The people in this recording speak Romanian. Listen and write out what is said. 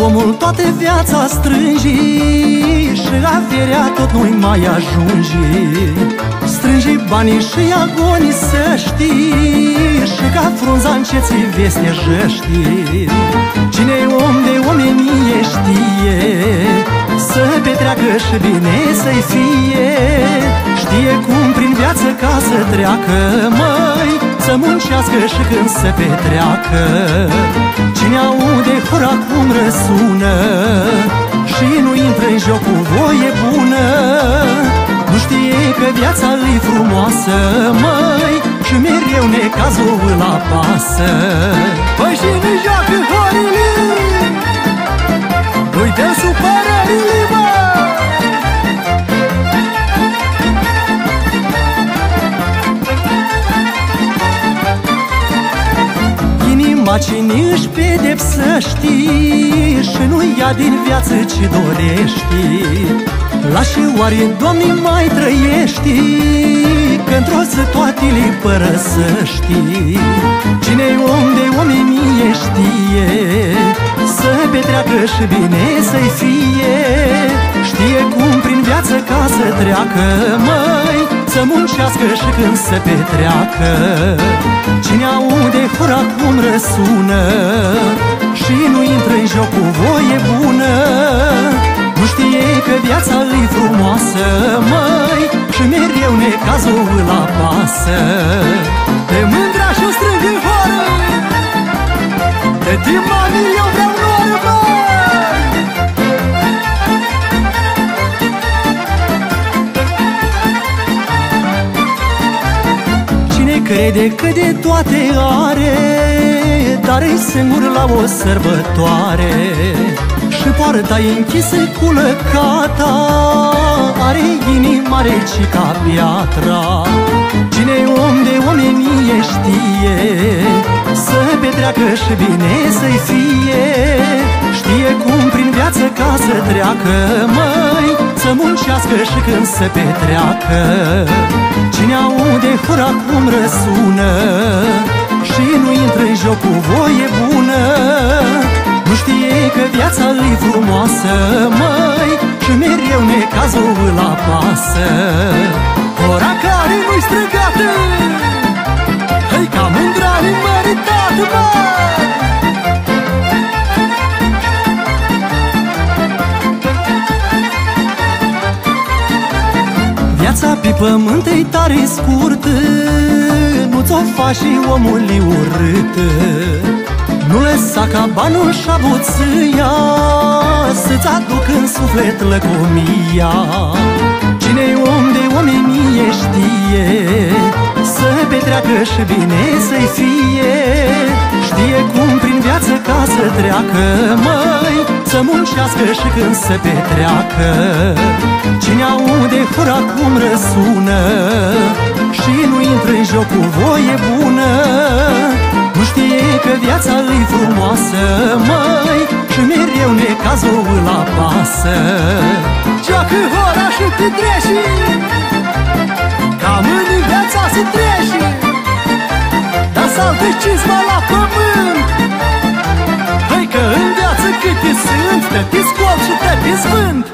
omul toată viața strângi Și averea tot nu-i mai ajunge Strângi banii și agonii să știi Și ca frunza înceții vestejăști cine om de omenie știe Să petreacă și bine să-i fie. Știe cum prin viață ca să treacă, măi Să muncească și când se petreacă Cine aude hora cum răsună Și nu intră în joc cu voie bună Nu știe că viața lui frumoasă, măi Și mereu necazul îl apasă. Păi și nu joacă horile Uite supărările, Inima cine își pedepsăști Și nu ia din viață ce dorești. Lași oare, Doamne, mai trăiești? Că într-o zi toate le părăsăști cine om de omenie știe. Să petreacă și bine să-i fie. Știe cum prin viață ca să treacă, măi Să muncească și când se petreacă Cine aude hura cum răsună Și nu intră în joc cu voie bună Nu știe că viața îi frumoasă, măi Și mereu necazul îl apasă crede că de toate are Dar e singur la o sărbătoare. Și poarta închisă cu lăcata Are inima rece ca piatra. Cine om de omenie știe Să petreacă și bine să-i fie. Știe cum prin viață ca să treacă, măi Să muncească și când se petreacă Cine aude hura cum răsună Și nu intră în joc cu voie bună Nu știe că viața îi frumoasă, măi Și mereu necazul îl apasă. Ora care nu-i strigată pământ e tare scurtă Nu ți-o faci și omul e urât. Nu lăsa ca banul și avuția Să-ți aduc în suflet lăcomia. Cine om de omenie știe Să petreacă și bine să-i fie. Știe cum prin viață ca să treacă, măi Să muncească și când se petreacă Cine aude hura cum răsună Și nu intră în joc cu voie bună. Nu știe că viața îi frumoasă, măi Și mereu necazul îl apasă. Joacă hora și te treși Cam în viața se treși Dar saltă cizma la pământ. Hai că în viață câte sunt Te-te scol și te-te zvânt